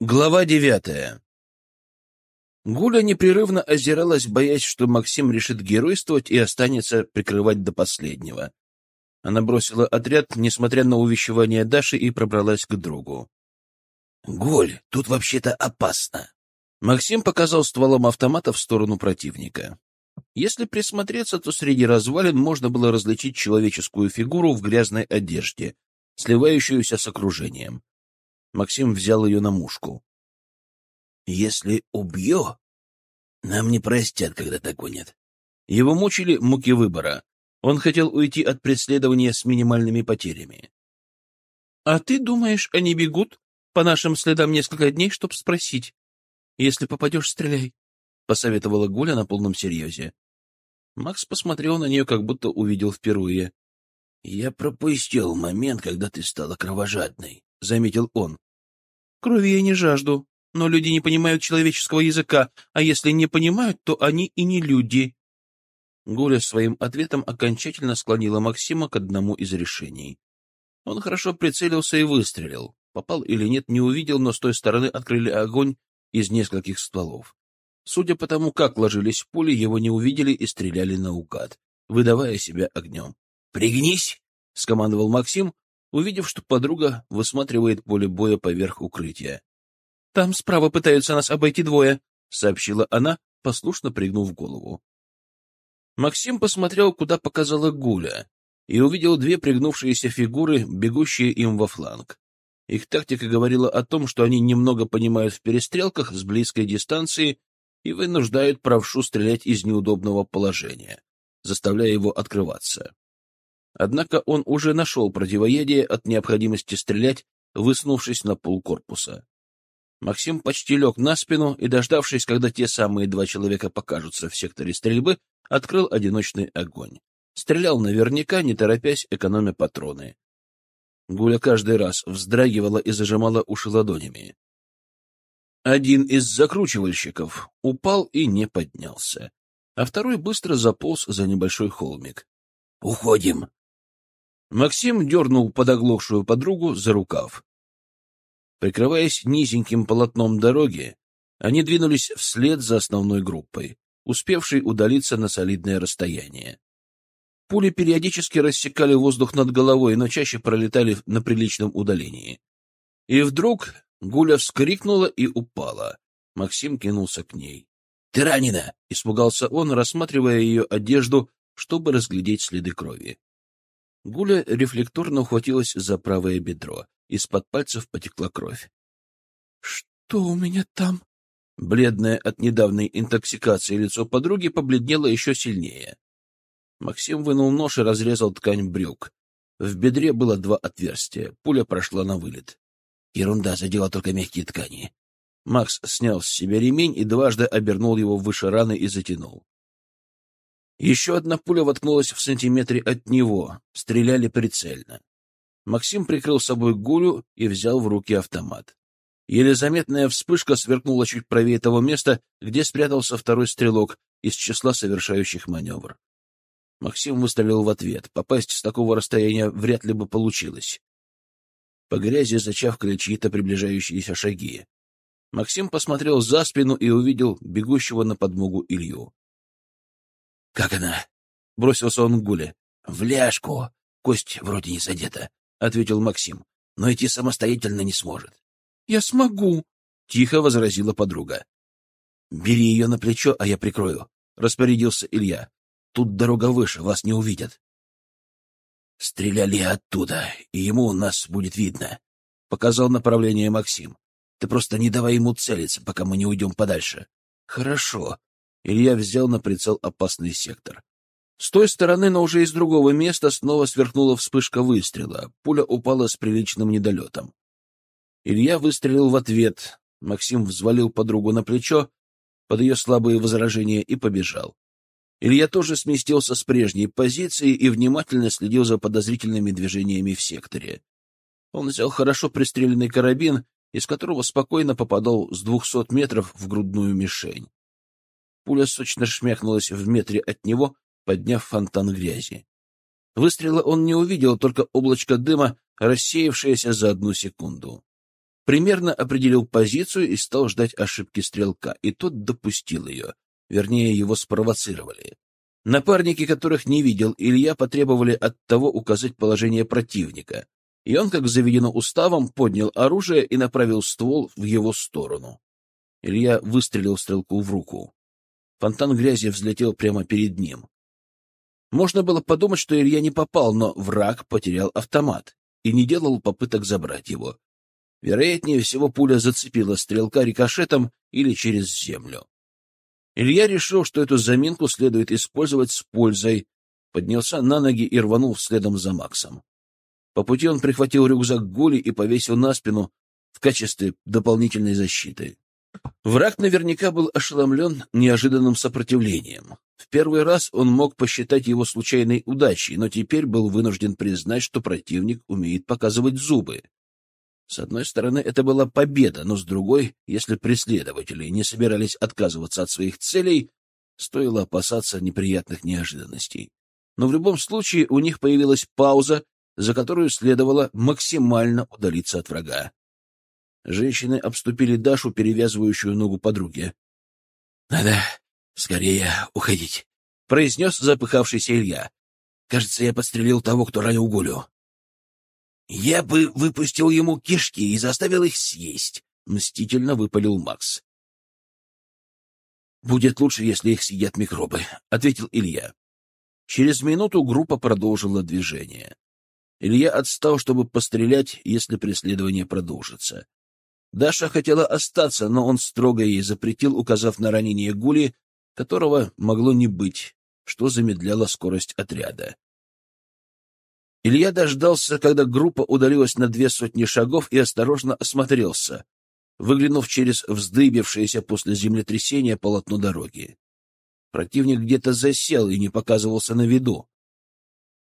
Глава девятая Гуля непрерывно озиралась, боясь, что Максим решит геройствовать и останется прикрывать до последнего. Она бросила отряд, несмотря на увещевание Даши, и пробралась к другу. — Гуль, тут вообще-то опасно. Максим показал стволом автомата в сторону противника. Если присмотреться, то среди развалин можно было различить человеческую фигуру в грязной одежде, сливающуюся с окружением. Максим взял ее на мушку. «Если убью, нам не простят, когда догонят». Его мучили муки выбора. Он хотел уйти от преследования с минимальными потерями. «А ты думаешь, они бегут по нашим следам несколько дней, чтобы спросить? Если попадешь, стреляй», — посоветовала Гуля на полном серьезе. Макс посмотрел на нее, как будто увидел впервые. «Я пропустил момент, когда ты стала кровожадной», — заметил он. Крови я не жажду, но люди не понимают человеческого языка, а если не понимают, то они и не люди. Гуля своим ответом окончательно склонила Максима к одному из решений. Он хорошо прицелился и выстрелил. Попал или нет, не увидел, но с той стороны открыли огонь из нескольких стволов. Судя по тому, как ложились пули, его не увидели и стреляли наугад, выдавая себя огнем. «Пригнись!» — скомандовал Максим, увидев, что подруга высматривает поле боя поверх укрытия. — Там справа пытаются нас обойти двое, — сообщила она, послушно пригнув голову. Максим посмотрел, куда показала Гуля, и увидел две пригнувшиеся фигуры, бегущие им во фланг. Их тактика говорила о том, что они немного понимают в перестрелках с близкой дистанции и вынуждают правшу стрелять из неудобного положения, заставляя его открываться. Однако он уже нашел противоядие от необходимости стрелять, выснувшись на пол корпуса. Максим почти лег на спину и, дождавшись, когда те самые два человека покажутся в секторе стрельбы, открыл одиночный огонь. Стрелял наверняка, не торопясь, экономя патроны. Гуля каждый раз вздрагивала и зажимала уши ладонями. Один из закручивальщиков упал и не поднялся, а второй быстро заполз за небольшой холмик. «Уходим!» Максим дернул подоглохшую подругу за рукав. Прикрываясь низеньким полотном дороги, они двинулись вслед за основной группой, успевшей удалиться на солидное расстояние. Пули периодически рассекали воздух над головой, но чаще пролетали на приличном удалении. И вдруг Гуля вскрикнула и упала. Максим кинулся к ней. — Ты ранена! — испугался он, рассматривая ее одежду, чтобы разглядеть следы крови. Гуля рефлекторно ухватилась за правое бедро. Из-под пальцев потекла кровь. — Что у меня там? Бледное от недавней интоксикации лицо подруги побледнело еще сильнее. Максим вынул нож и разрезал ткань брюк. В бедре было два отверстия. Пуля прошла на вылет. Ерунда, задела только мягкие ткани. Макс снял с себя ремень и дважды обернул его выше раны и затянул. Еще одна пуля воткнулась в сантиметре от него. Стреляли прицельно. Максим прикрыл собой гулю и взял в руки автомат. Еле заметная вспышка сверкнула чуть правее того места, где спрятался второй стрелок из числа совершающих маневр. Максим выстрелил в ответ. Попасть с такого расстояния вряд ли бы получилось. По грязи зачавкали чьи-то приближающиеся шаги. Максим посмотрел за спину и увидел бегущего на подмогу Илью. «Как она?» — бросился он к Гуле. «В ляжку. Кость вроде не задета», — ответил Максим. «Но идти самостоятельно не сможет». «Я смогу», — тихо возразила подруга. «Бери ее на плечо, а я прикрою», — распорядился Илья. «Тут дорога выше, вас не увидят». «Стреляли оттуда, и ему нас будет видно», — показал направление Максим. «Ты просто не давай ему целиться, пока мы не уйдем подальше». «Хорошо», Илья взял на прицел опасный сектор. С той стороны, но уже из другого места, снова сверкнула вспышка выстрела. Пуля упала с приличным недолетом. Илья выстрелил в ответ. Максим взвалил подругу на плечо под ее слабые возражения и побежал. Илья тоже сместился с прежней позиции и внимательно следил за подозрительными движениями в секторе. Он взял хорошо пристреленный карабин, из которого спокойно попадал с двухсот метров в грудную мишень. Пуля сочно шмякнулась в метре от него, подняв фонтан грязи. Выстрела он не увидел, только облачко дыма, рассеявшееся за одну секунду. примерно определил позицию и стал ждать ошибки стрелка, и тот допустил ее. Вернее, его спровоцировали. Напарники, которых не видел Илья, потребовали от того указать положение противника, и он, как заведено уставом, поднял оружие и направил ствол в его сторону. Илья выстрелил стрелку в руку. Фонтан грязи взлетел прямо перед ним. Можно было подумать, что Илья не попал, но враг потерял автомат и не делал попыток забрать его. Вероятнее всего, пуля зацепила стрелка рикошетом или через землю. Илья решил, что эту заминку следует использовать с пользой, поднялся на ноги и рванул следом за Максом. По пути он прихватил рюкзак Гули и повесил на спину в качестве дополнительной защиты. Враг наверняка был ошеломлен неожиданным сопротивлением. В первый раз он мог посчитать его случайной удачей, но теперь был вынужден признать, что противник умеет показывать зубы. С одной стороны, это была победа, но с другой, если преследователи не собирались отказываться от своих целей, стоило опасаться неприятных неожиданностей. Но в любом случае у них появилась пауза, за которую следовало максимально удалиться от врага. Женщины обступили Дашу, перевязывающую ногу подруги. — Надо скорее уходить, — произнес запыхавшийся Илья. — Кажется, я подстрелил того, кто ранил Гулю. — Я бы выпустил ему кишки и заставил их съесть, — мстительно выпалил Макс. — Будет лучше, если их съедят микробы, — ответил Илья. Через минуту группа продолжила движение. Илья отстал, чтобы пострелять, если преследование продолжится. Даша хотела остаться, но он строго ей запретил, указав на ранение Гули, которого могло не быть, что замедляло скорость отряда. Илья дождался, когда группа удалилась на две сотни шагов и осторожно осмотрелся, выглянув через вздыбившееся после землетрясения полотно дороги. Противник где-то засел и не показывался на виду.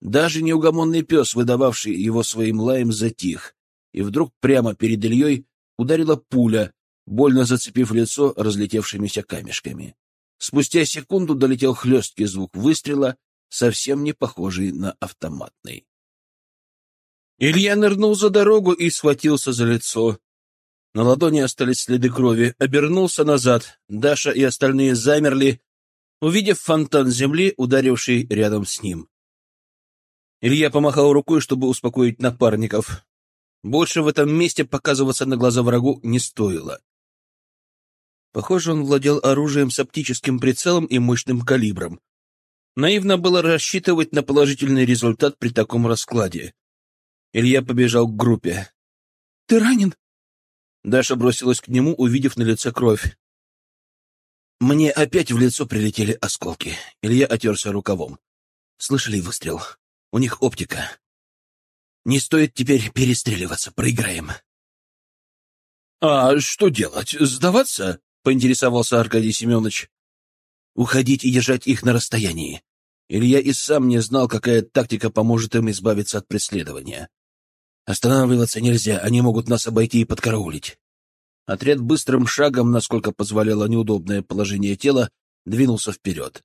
Даже неугомонный пес, выдававший его своим лаем, затих, и вдруг прямо перед Ильей ударила пуля, больно зацепив лицо разлетевшимися камешками. Спустя секунду долетел хлесткий звук выстрела, совсем не похожий на автоматный. Илья нырнул за дорогу и схватился за лицо. На ладони остались следы крови. Обернулся назад. Даша и остальные замерли, увидев фонтан земли, ударивший рядом с ним. Илья помахал рукой, чтобы успокоить напарников. Больше в этом месте показываться на глаза врагу не стоило. Похоже, он владел оружием с оптическим прицелом и мощным калибром. Наивно было рассчитывать на положительный результат при таком раскладе. Илья побежал к группе. — Ты ранен? Даша бросилась к нему, увидев на лице кровь. Мне опять в лицо прилетели осколки. Илья отерся рукавом. Слышали выстрел? У них оптика. Не стоит теперь перестреливаться, проиграем. — А что делать? Сдаваться? — поинтересовался Аркадий Семенович. — Уходить и держать их на расстоянии. Илья и сам не знал, какая тактика поможет им избавиться от преследования. Останавливаться нельзя, они могут нас обойти и подкараулить. Отряд быстрым шагом, насколько позволяло неудобное положение тела, двинулся вперед.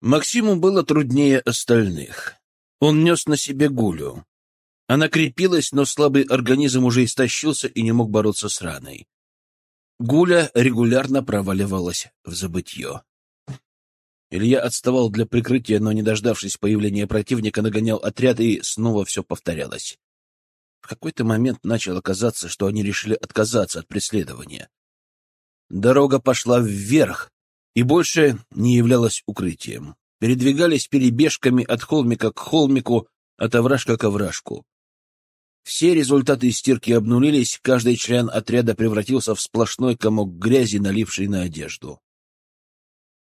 Максиму было труднее остальных. Он нес на себе гулю, она крепилась, но слабый организм уже истощился и не мог бороться с раной. Гуля регулярно проваливалась в забытье. Илья отставал для прикрытия, но, не дождавшись появления противника, нагонял отряд, и снова все повторялось. В какой-то момент начало казаться, что они решили отказаться от преследования. Дорога пошла вверх и больше не являлась укрытием. Передвигались перебежками от холмика к холмику, от овражка к овражку. Все результаты стирки обнулились, каждый член отряда превратился в сплошной комок грязи, наливший на одежду.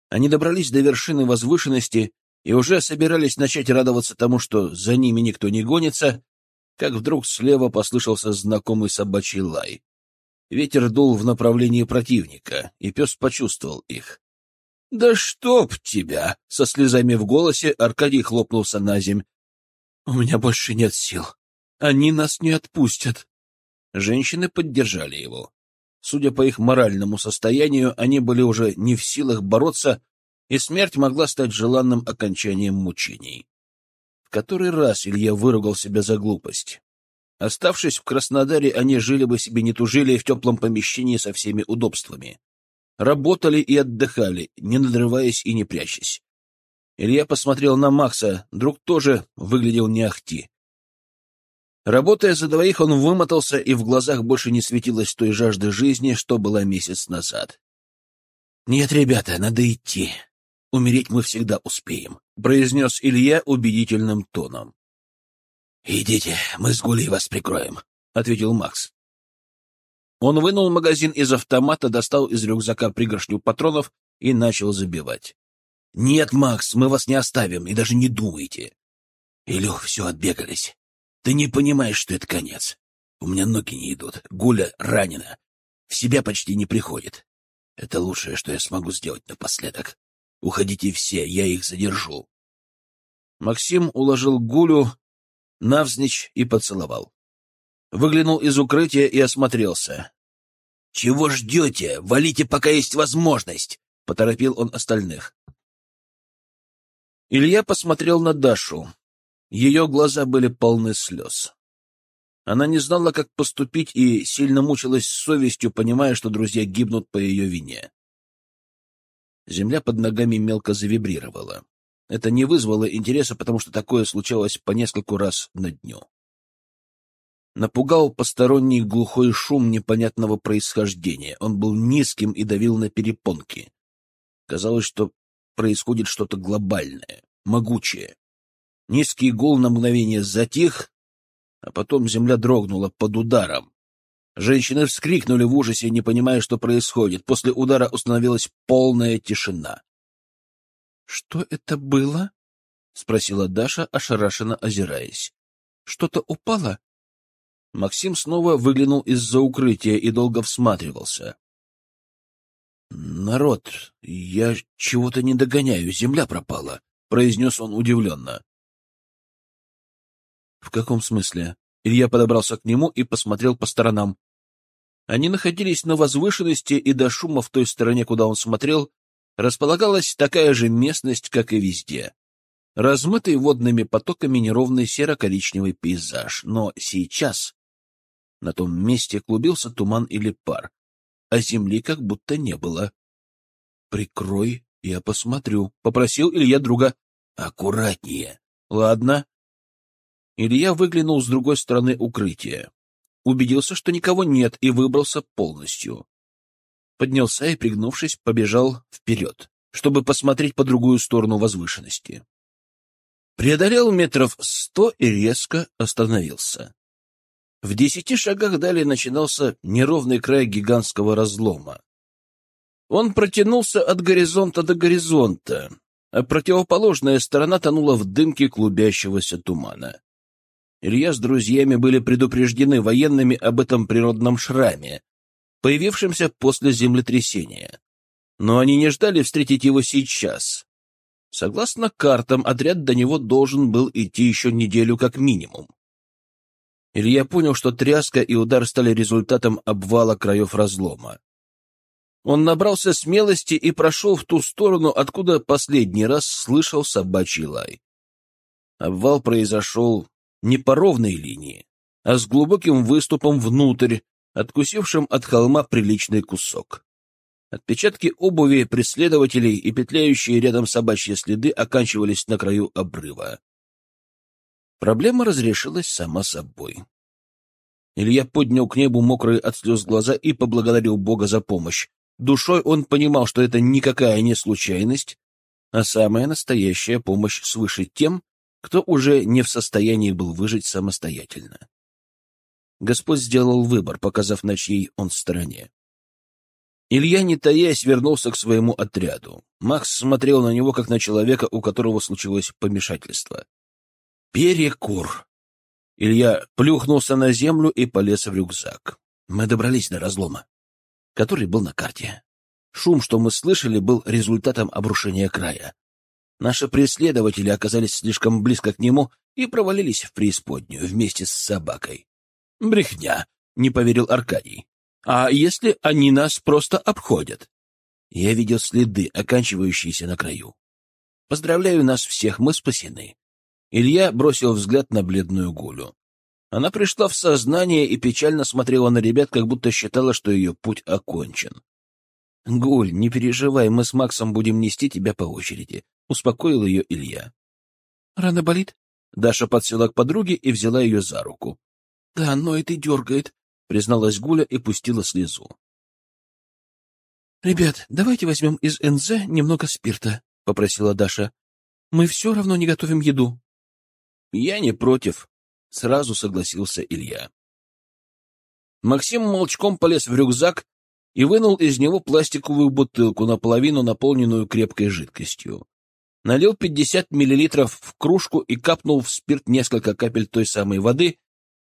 Они добрались до вершины возвышенности и уже собирались начать радоваться тому, что за ними никто не гонится, как вдруг слева послышался знакомый собачий лай. Ветер дул в направлении противника, и пес почувствовал их. — Да чтоб тебя! — со слезами в голосе Аркадий хлопнулся на земь. — У меня больше нет сил. Они нас не отпустят. Женщины поддержали его. Судя по их моральному состоянию, они были уже не в силах бороться, и смерть могла стать желанным окончанием мучений. В который раз Илья выругал себя за глупость. Оставшись в Краснодаре, они жили бы себе не тужили в теплом помещении со всеми удобствами. Работали и отдыхали, не надрываясь и не прячась. Илья посмотрел на Макса, друг тоже выглядел не ахти. Работая за двоих, он вымотался, и в глазах больше не светилось той жажды жизни, что была месяц назад. «Нет, ребята, надо идти. Умереть мы всегда успеем», — произнес Илья убедительным тоном. «Идите, мы с Гулей вас прикроем», — ответил Макс. Он вынул магазин из автомата, достал из рюкзака пригоршню патронов и начал забивать. «Нет, Макс, мы вас не оставим, и даже не думайте». «Илюх, все, отбегались. Ты не понимаешь, что это конец. У меня ноги не идут, Гуля ранена, в себя почти не приходит. Это лучшее, что я смогу сделать напоследок. Уходите все, я их задержу». Максим уложил Гулю навзничь и поцеловал. Выглянул из укрытия и осмотрелся. «Чего ждете? Валите, пока есть возможность!» — поторопил он остальных. Илья посмотрел на Дашу. Ее глаза были полны слез. Она не знала, как поступить, и сильно мучилась совестью, понимая, что друзья гибнут по ее вине. Земля под ногами мелко завибрировала. Это не вызвало интереса, потому что такое случалось по нескольку раз на дню. Напугал посторонний глухой шум непонятного происхождения. Он был низким и давил на перепонки. Казалось, что происходит что-то глобальное, могучее. Низкий гул на мгновение затих, а потом земля дрогнула под ударом. Женщины вскрикнули в ужасе, не понимая, что происходит. После удара установилась полная тишина. Что это было? спросила Даша, ошарашенно озираясь. Что-то упало? Максим снова выглянул из-за укрытия и долго всматривался. Народ, я чего-то не догоняю, земля пропала, произнес он удивленно. В каком смысле? Илья подобрался к нему и посмотрел по сторонам. Они находились на возвышенности, и до шума в той стороне, куда он смотрел, располагалась такая же местность, как и везде. Размытый водными потоками неровный серо-коричневый пейзаж. Но сейчас на том месте клубился туман или пар, а земли как будто не было. — Прикрой, я посмотрю, — попросил Илья друга. — Аккуратнее. — Ладно. Илья выглянул с другой стороны укрытия. Убедился, что никого нет, и выбрался полностью поднялся и, пригнувшись, побежал вперед, чтобы посмотреть по другую сторону возвышенности. Преодолел метров сто и резко остановился. В десяти шагах далее начинался неровный край гигантского разлома. Он протянулся от горизонта до горизонта, а противоположная сторона тонула в дымке клубящегося тумана. Илья с друзьями были предупреждены военными об этом природном шраме, появившимся после землетрясения. Но они не ждали встретить его сейчас. Согласно картам, отряд до него должен был идти еще неделю как минимум. Илья понял, что тряска и удар стали результатом обвала краев разлома. Он набрался смелости и прошел в ту сторону, откуда последний раз слышал собачий лай. Обвал произошел не по ровной линии, а с глубоким выступом внутрь, откусившим от холма приличный кусок. Отпечатки обуви преследователей и петляющие рядом собачьи следы оканчивались на краю обрыва. Проблема разрешилась сама собой. Илья поднял к небу мокрые от слез глаза и поблагодарил Бога за помощь. Душой он понимал, что это никакая не случайность, а самая настоящая помощь свыше тем, кто уже не в состоянии был выжить самостоятельно. Господь сделал выбор, показав, на чьей он стороне. Илья, не таясь, вернулся к своему отряду. Макс смотрел на него, как на человека, у которого случилось помешательство. «Перекур!» Илья плюхнулся на землю и полез в рюкзак. Мы добрались до разлома, который был на карте. Шум, что мы слышали, был результатом обрушения края. Наши преследователи оказались слишком близко к нему и провалились в преисподнюю вместе с собакой. Брехня, не поверил Аркадий. А если они нас просто обходят? Я видел следы, оканчивающиеся на краю. Поздравляю нас всех, мы спасены. Илья бросил взгляд на бледную Гулю. Она пришла в сознание и печально смотрела на ребят, как будто считала, что ее путь окончен. — Гуль, не переживай, мы с Максом будем нести тебя по очереди, — успокоил ее Илья. — Рана болит? Даша подсела к подруге и взяла ее за руку. — Да, ноет и дергает, — призналась Гуля и пустила слезу. — Ребят, давайте возьмем из НЗ немного спирта, — попросила Даша. — Мы все равно не готовим еду. — Я не против, — сразу согласился Илья. Максим молчком полез в рюкзак и вынул из него пластиковую бутылку, наполовину наполненную крепкой жидкостью. Налил пятьдесят миллилитров в кружку и капнул в спирт несколько капель той самой воды,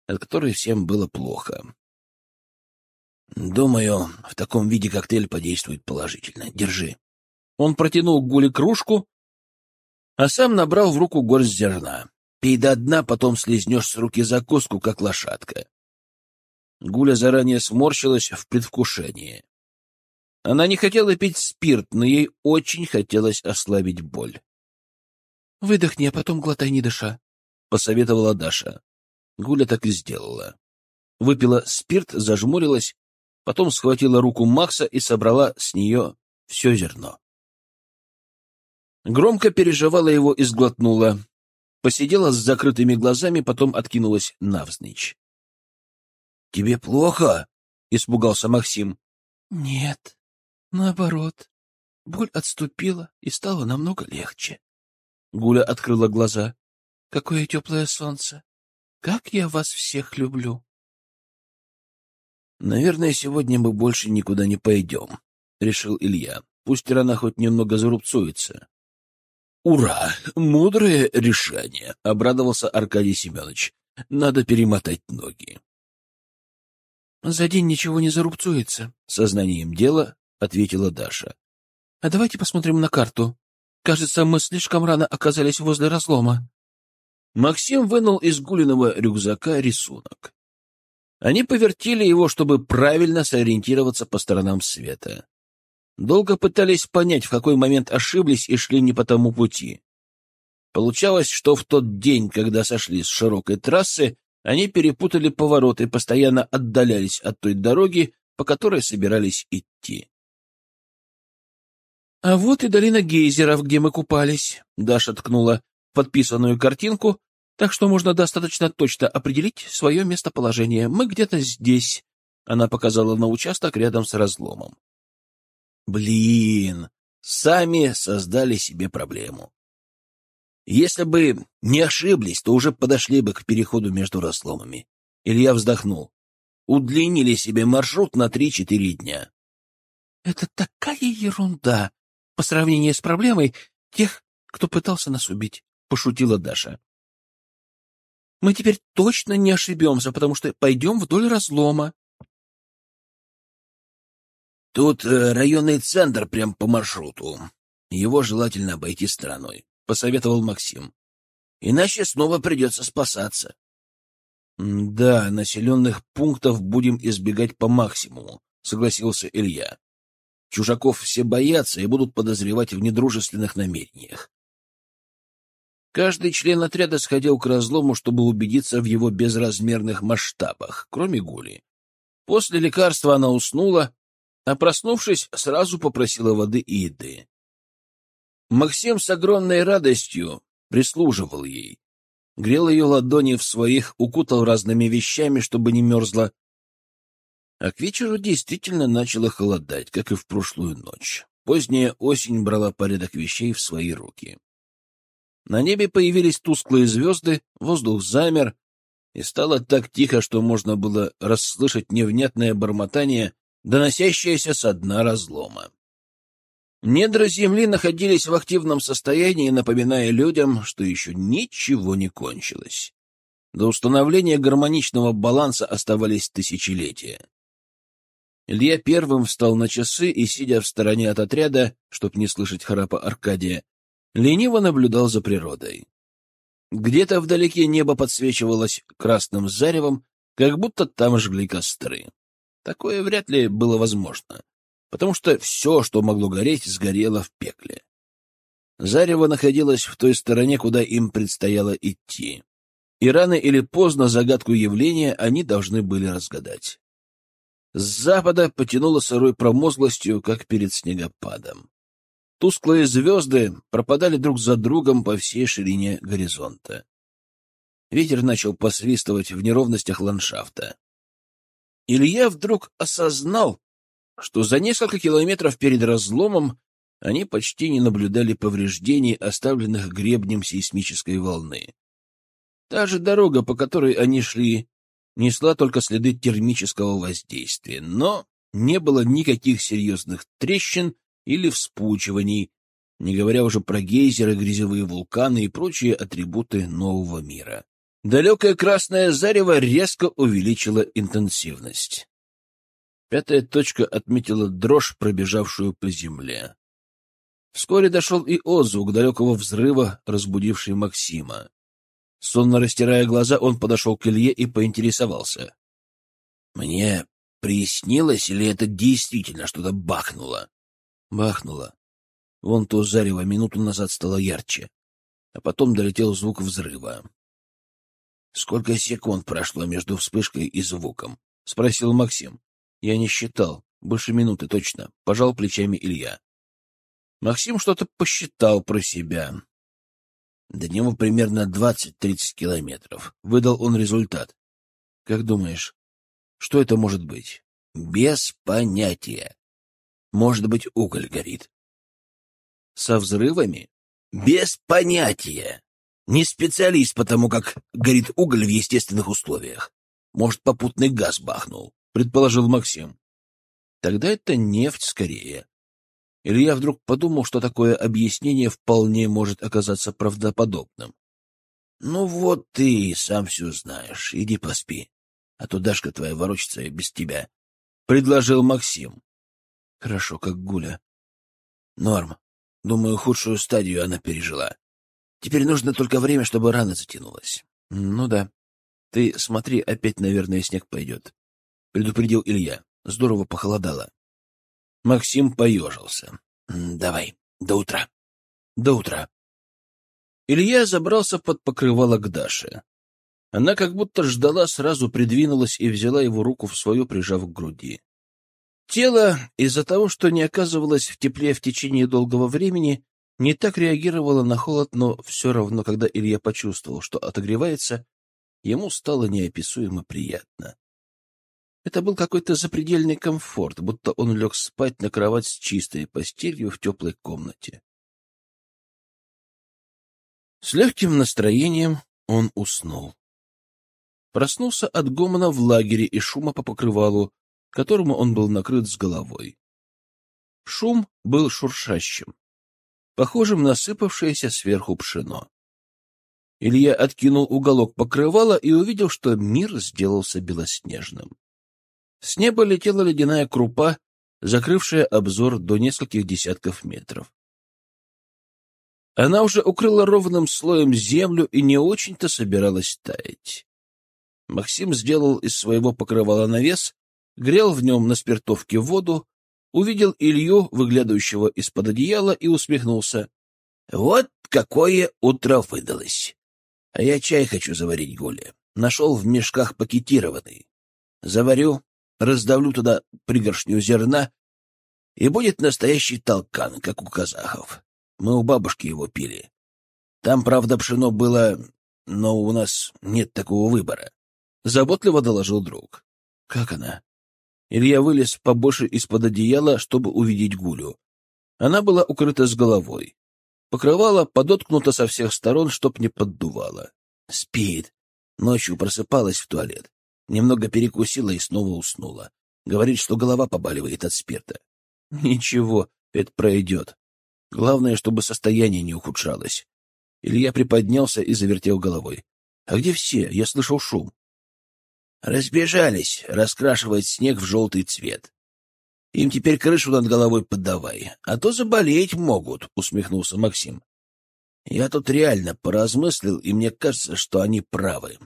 от которой всем было плохо. «Думаю, в таком виде коктейль подействует положительно. Держи». Он протянул Гуле кружку, а сам набрал в руку горсть зерна. Пей до дна, потом слезнешь с руки закуску, как лошадка. Гуля заранее сморщилась в предвкушении. Она не хотела пить спирт, но ей очень хотелось ослабить боль. — Выдохни, а потом глотай, не дыша, — посоветовала Даша. Гуля так и сделала. Выпила спирт, зажмурилась, потом схватила руку Макса и собрала с нее все зерно. Громко переживала его и сглотнула. Посидела с закрытыми глазами, потом откинулась навзничь. — Тебе плохо? — испугался Максим. — Нет, наоборот. Боль отступила и стало намного легче. Гуля открыла глаза. — Какое теплое солнце! Как я вас всех люблю! — Наверное, сегодня мы больше никуда не пойдем, — решил Илья. Пусть рана хоть немного зарубцуется. «Ура! Мудрое решение!» — обрадовался Аркадий Семенович. «Надо перемотать ноги». «За день ничего не зарубцуется», — сознанием дела ответила Даша. «А давайте посмотрим на карту. Кажется, мы слишком рано оказались возле разлома». Максим вынул из Гулиного рюкзака рисунок. Они повертели его, чтобы правильно сориентироваться по сторонам света. Долго пытались понять, в какой момент ошиблись и шли не по тому пути. Получалось, что в тот день, когда сошли с широкой трассы, они перепутали повороты и постоянно отдалялись от той дороги, по которой собирались идти. — А вот и долина гейзеров, где мы купались, — Даша ткнула подписанную картинку, так что можно достаточно точно определить свое местоположение. Мы где-то здесь. Она показала на участок рядом с разломом. Блин, сами создали себе проблему. Если бы не ошиблись, то уже подошли бы к переходу между разломами. Илья вздохнул. Удлинили себе маршрут на три-четыре дня. Это такая ерунда по сравнению с проблемой тех, кто пытался нас убить, пошутила Даша. Мы теперь точно не ошибемся, потому что пойдем вдоль разлома. Тут э, районный центр прям по маршруту. Его желательно обойти стороной, — посоветовал Максим. Иначе снова придется спасаться. — Да, населенных пунктов будем избегать по максимуму, — согласился Илья. Чужаков все боятся и будут подозревать в недружественных намерениях. Каждый член отряда сходил к разлому, чтобы убедиться в его безразмерных масштабах, кроме Гули. После лекарства она уснула, а проснувшись, сразу попросила воды и еды. Максим с огромной радостью прислуживал ей, грел ее ладони в своих, укутал разными вещами, чтобы не мерзла. А к вечеру действительно начало холодать, как и в прошлую ночь. Поздняя осень брала порядок вещей в свои руки. На небе появились тусклые звезды, воздух замер, и стало так тихо, что можно было расслышать невнятное бормотание доносящаяся со дна разлома. Недра земли находились в активном состоянии, напоминая людям, что еще ничего не кончилось. До установления гармоничного баланса оставались тысячелетия. Илья первым встал на часы и, сидя в стороне от отряда, чтоб не слышать храпа Аркадия, лениво наблюдал за природой. Где-то вдалеке небо подсвечивалось красным заревом, как будто там жгли костры. Такое вряд ли было возможно, потому что все, что могло гореть, сгорело в пекле. Зарево находилось в той стороне, куда им предстояло идти. и рано или поздно загадку явления они должны были разгадать. С запада потянуло сырой промозглостью, как перед снегопадом. Тусклые звезды пропадали друг за другом по всей ширине горизонта. Ветер начал посвистывать в неровностях ландшафта. Илья вдруг осознал, что за несколько километров перед разломом они почти не наблюдали повреждений, оставленных гребнем сейсмической волны. Та же дорога, по которой они шли, несла только следы термического воздействия, но не было никаких серьезных трещин или вспучиваний, не говоря уже про гейзеры, грязевые вулканы и прочие атрибуты нового мира. Далекое красное зарево резко увеличило интенсивность. Пятая точка отметила дрожь, пробежавшую по земле. Вскоре дошел и отзвук далекого взрыва, разбудивший Максима. Сонно растирая глаза, он подошел к Илье и поинтересовался. — Мне приснилось, или это действительно что-то бахнуло? — Бахнуло. Вон то зарево минуту назад стало ярче, а потом долетел звук взрыва. Сколько секунд прошло между вспышкой и звуком? — спросил Максим. Я не считал. Больше минуты точно. Пожал плечами Илья. Максим что-то посчитал про себя. До него примерно двадцать-тридцать километров. Выдал он результат. Как думаешь, что это может быть? Без понятия. Может быть, уголь горит. Со взрывами? Без понятия. Не специалист, потому как горит уголь в естественных условиях. Может, попутный газ бахнул, предположил Максим. Тогда это нефть скорее. Илья вдруг подумал, что такое объяснение вполне может оказаться правдоподобным. — Ну вот ты сам все знаешь. Иди поспи, а то Дашка твоя ворочится и без тебя, — предложил Максим. — Хорошо, как Гуля. — Норм. Думаю, худшую стадию она пережила. Теперь нужно только время, чтобы рана затянулась. — Ну да. Ты смотри, опять, наверное, снег пойдет. — предупредил Илья. Здорово похолодало. Максим поежился. — Давай, до утра. До утра. Илья забрался под покрывало к Даше. Она как будто ждала, сразу придвинулась и взяла его руку в свою, прижав к груди. Тело, из-за того, что не оказывалось в тепле в течение долгого времени, не так реагировала на холод, но все равно, когда Илья почувствовал, что отогревается, ему стало неописуемо приятно. Это был какой-то запредельный комфорт, будто он лег спать на кровать с чистой постелью в теплой комнате. С легким настроением он уснул. Проснулся от гомона в лагере и шума по покрывалу, которому он был накрыт с головой. Шум был шуршащим похожим на сыпавшееся сверху пшено. Илья откинул уголок покрывала и увидел, что мир сделался белоснежным. С неба летела ледяная крупа, закрывшая обзор до нескольких десятков метров. Она уже укрыла ровным слоем землю и не очень-то собиралась таять. Максим сделал из своего покрывала навес, грел в нем на спиртовке воду, увидел Илью, выглядывающего из-под одеяла, и усмехнулся. — Вот какое утро выдалось! А я чай хочу заварить, Гуля. Нашел в мешках пакетированный. Заварю, раздавлю туда пригоршню зерна, и будет настоящий толкан, как у казахов. Мы у бабушки его пили. Там, правда, пшено было, но у нас нет такого выбора. Заботливо доложил друг. — Как она? Илья вылез побольше из-под одеяла, чтобы увидеть Гулю. Она была укрыта с головой. Покрывало подоткнуто со всех сторон, чтоб не поддувало. Спит. Ночью просыпалась в туалет. Немного перекусила и снова уснула. Говорит, что голова побаливает от спирта. Ничего, это пройдет. Главное, чтобы состояние не ухудшалось. Илья приподнялся и завертел головой. — А где все? Я слышал шум. Разбежались раскрашивать снег в желтый цвет. Им теперь крышу над головой подавай, а то заболеть могут, — усмехнулся Максим. Я тут реально поразмыслил, и мне кажется, что они правы.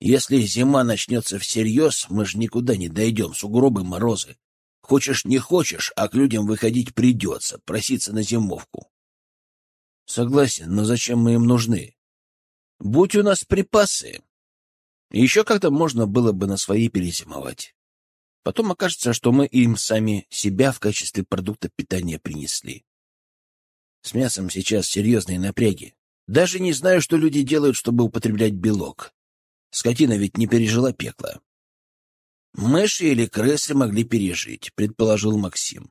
Если зима начнется всерьез, мы же никуда не дойдем, сугробы, морозы. Хочешь, не хочешь, а к людям выходить придется, проситься на зимовку. Согласен, но зачем мы им нужны? Будь у нас припасы, еще как-то можно было бы на свои перезимовать. Потом окажется, что мы им сами себя в качестве продукта питания принесли. С мясом сейчас серьезные напряги. Даже не знаю, что люди делают, чтобы употреблять белок. Скотина ведь не пережила пекла. Мыши или крысы могли пережить, предположил Максим.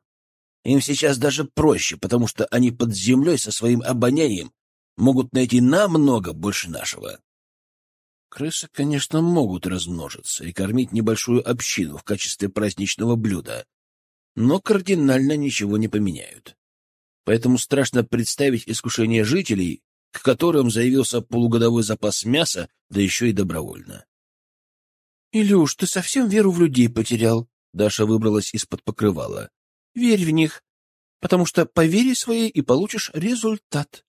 Им сейчас даже проще, потому что они под землей со своим обонянием могут найти намного больше нашего. Крысы, конечно, могут размножиться и кормить небольшую общину в качестве праздничного блюда, но кардинально ничего не поменяют. Поэтому страшно представить искушение жителей, к которым заявился полугодовой запас мяса, да еще и добровольно. — Илюш, ты совсем веру в людей потерял? Даша выбралась из-под покрывала. — Верь в них, потому что по вере своей и получишь результат.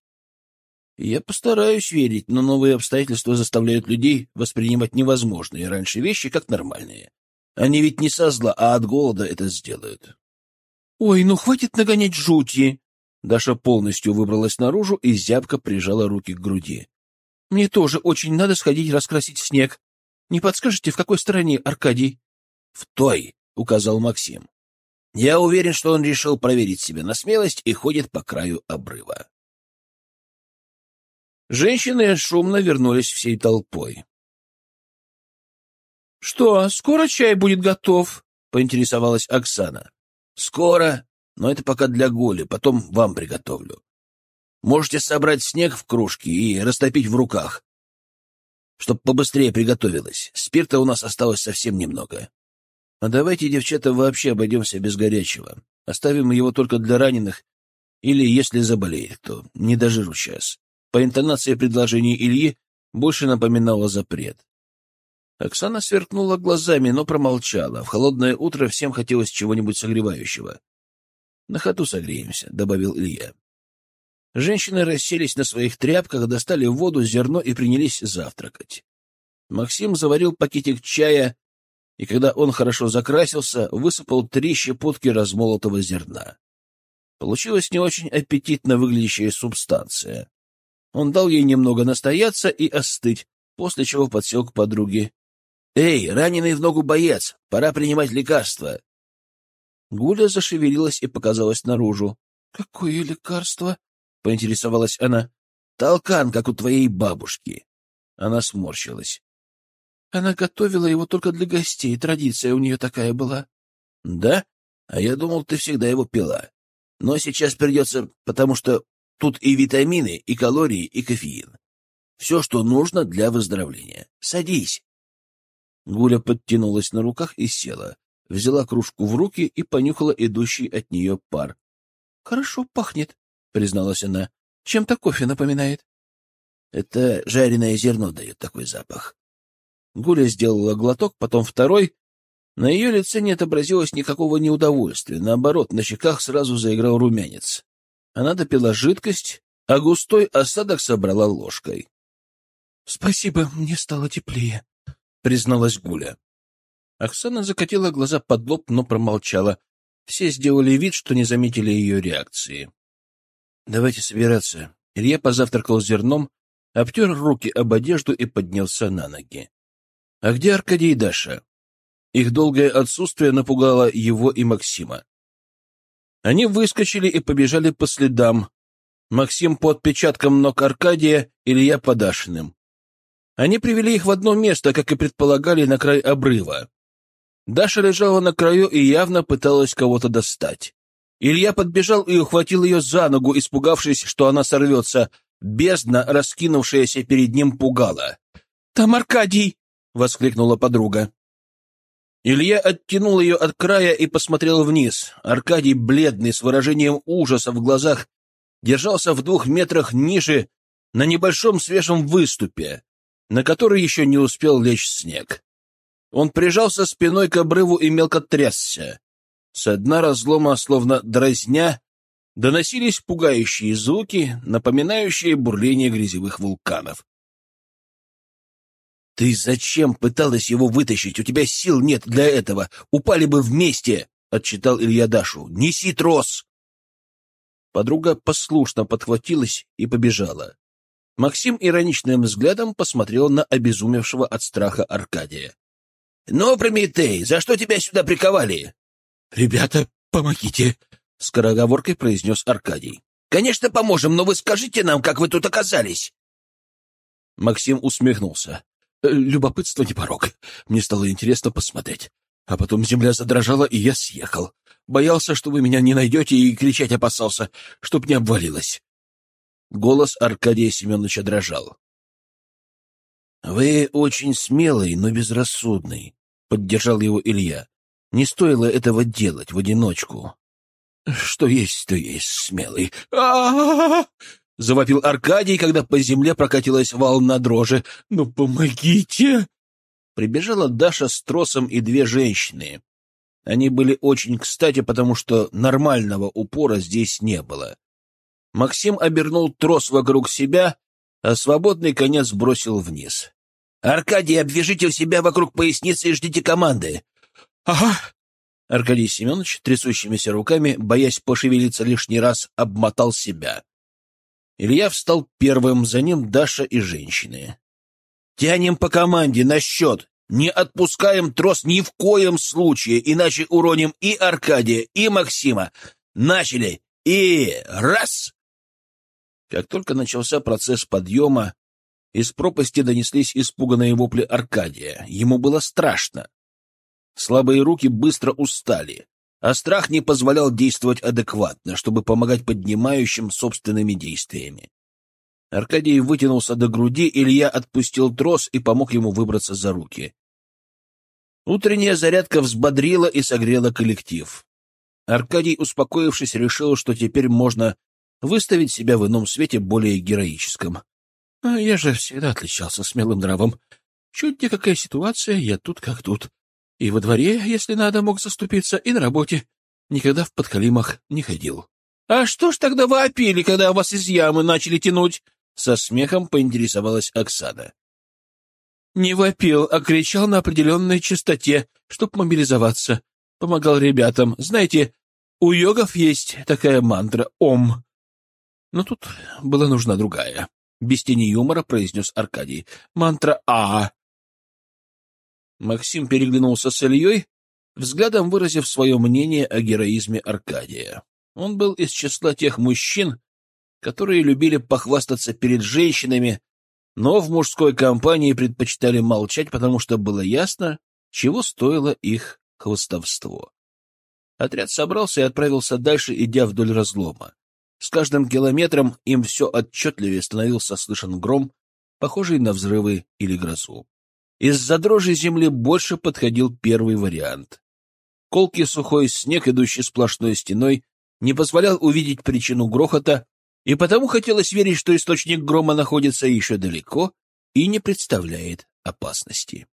Я постараюсь верить, но новые обстоятельства заставляют людей воспринимать невозможные раньше вещи как нормальные. Они ведь не со зла, а от голода это сделают. — Ой, ну хватит нагонять жути! Даша полностью выбралась наружу и зябко прижала руки к груди. — Мне тоже очень надо сходить раскрасить снег. Не подскажете, в какой стороне, Аркадий? — В той, — указал Максим. Я уверен, что он решил проверить себя на смелость и ходит по краю обрыва. Женщины шумно вернулись всей толпой. — Что, скоро чай будет готов? — поинтересовалась Оксана. — Скоро, но это пока для Голи, потом вам приготовлю. Можете собрать снег в кружке и растопить в руках, чтоб побыстрее приготовилось. Спирта у нас осталось совсем немного. А давайте, девчата, вообще обойдемся без горячего. Оставим его только для раненых или если заболеет кто. Не дожиру сейчас. По интонации предложения Ильи больше напоминало запрет. Оксана сверкнула глазами, но промолчала. В холодное утро всем хотелось чего-нибудь согревающего. — На ходу согреемся, — добавил Илья. Женщины расселись на своих тряпках, достали воду, зерно и принялись завтракать. Максим заварил пакетик чая, и когда он хорошо закрасился, высыпал три щепотки размолотого зерна. Получилась не очень аппетитно выглядящая субстанция. Он дал ей немного настояться и остыть, после чего подсел к подруге. — Эй, раненый в ногу боец, пора принимать лекарства. Гуля зашевелилась и показалась наружу. — Какое лекарство? — поинтересовалась она. — Толкан, как у твоей бабушки. Она сморщилась. Она готовила его только для гостей, традиция у нее такая была. — Да? А я думал, ты всегда его пила. Но сейчас придется, потому что Тут и витамины, и калории, и кофеин. Все, что нужно для выздоровления. Садись. Гуля подтянулась на руках и села, взяла кружку в руки и понюхала идущий от нее пар. — Хорошо пахнет, — призналась она. — Чем-то кофе напоминает. — Это жареное зерно дает такой запах. Гуля сделала глоток, потом второй. На ее лице не отобразилось никакого неудовольствия. Наоборот, на щеках сразу заиграл румянец. Она допила жидкость, а густой осадок собрала ложкой. — Спасибо, мне стало теплее, — призналась Гуля. Оксана закатила глаза под лоб, но промолчала. Все сделали вид, что не заметили ее реакции. — Давайте собираться. Илья позавтракал зерном, обтер руки об одежду и поднялся на ноги. — А где Аркадий и Даша? Их долгое отсутствие напугало его и Максима. Они выскочили и побежали по следам. Максим по отпечаткам ног Аркадия, Илья подашенным. Они привели их в одно место, как и предполагали, на край обрыва. Даша лежала на краю и явно пыталась кого-то достать. Илья подбежал и ухватил ее за ногу, испугавшись, что она сорвется. Бездна, раскинувшаяся перед ним, пугала. — Там Аркадий! — воскликнула подруга. Илья оттянул ее от края и посмотрел вниз. Аркадий, бледный, с выражением ужаса в глазах, держался в двух метрах ниже, на небольшом свежем выступе, на который еще не успел лечь снег. Он прижался спиной к обрыву и мелко трясся. С дна разлома, словно дразня, доносились пугающие звуки, напоминающие бурление грязевых вулканов. «Ты зачем пыталась его вытащить? У тебя сил нет для этого. Упали бы вместе!» — отчитал Илья Дашу. «Неси трос!» Подруга послушно подхватилась и побежала. Максим ироничным взглядом посмотрел на обезумевшего от страха Аркадия. — Ну, Прометей, за что тебя сюда приковали? — Ребята, помогите! — скороговоркой произнес Аркадий. — Конечно, поможем, но вы скажите нам, как вы тут оказались. Максим усмехнулся. — Любопытство не порог. Мне стало интересно посмотреть. А потом земля задрожала, и я съехал. Боялся, что вы меня не найдете, и кричать опасался, чтоб не обвалилось. Голос Аркадия Семеновича дрожал. — Вы очень смелый, но безрассудный, — поддержал его Илья. — Не стоило этого делать в одиночку. — Что есть, то есть смелый. а завопил Аркадий, когда по земле прокатилась волна дрожи. «Ну, помогите!» Прибежала Даша с тросом и две женщины. Они были очень кстати, потому что нормального упора здесь не было. Максим обернул трос вокруг себя, а свободный конец бросил вниз. «Аркадий, обвяжите себя вокруг поясницы и ждите команды!» «Ага!» Аркадий Семенович, трясущимися руками, боясь пошевелиться лишний раз, обмотал себя. Илья встал первым, за ним Даша и женщины. «Тянем по команде на счет! Не отпускаем трос ни в коем случае, иначе уроним и Аркадия, и Максима! Начали! И раз!» Как только начался процесс подъема, из пропасти донеслись испуганные вопли Аркадия. Ему было страшно. Слабые руки быстро устали, а страх не позволял действовать адекватно, чтобы помогать поднимающим собственными действиями. Аркадий вытянулся до груди, Илья отпустил трос и помог ему выбраться за руки. Утренняя зарядка взбодрила и согрела коллектив. Аркадий, успокоившись, решил, что теперь можно выставить себя в ином свете более героическом. А я же всегда отличался смелым нравом. Чуть где какая ситуация, я тут как тут. И во дворе, если надо, мог заступиться, и на работе. Никогда в подкалимах не ходил. — А что ж тогда вы опили, когда вас из ямы начали тянуть? — со смехом поинтересовалась Оксана. — Не вопил, а кричал на определенной частоте, чтоб мобилизоваться. Помогал ребятам. Знаете, у йогов есть такая мантра «Ом». Но тут была нужна другая. Без тени юмора произнес Аркадий. Мантра «А». Максим переглянулся с Ильей, взглядом выразив свое мнение о героизме Аркадия. Он был из числа тех мужчин, которые любили похвастаться перед женщинами, но в мужской компании предпочитали молчать, потому что было ясно, чего стоило их хвостовство. Отряд собрался и отправился дальше, идя вдоль разлома. С каждым километром им все отчетливее становился слышен гром, похожий на взрывы или грозу. Из-за дрожи земли больше подходил первый вариант. Колкий сухой снег, идущий сплошной стеной, не позволял увидеть причину грохота, и потому хотелось верить, что источник грома находится еще далеко и не представляет опасности.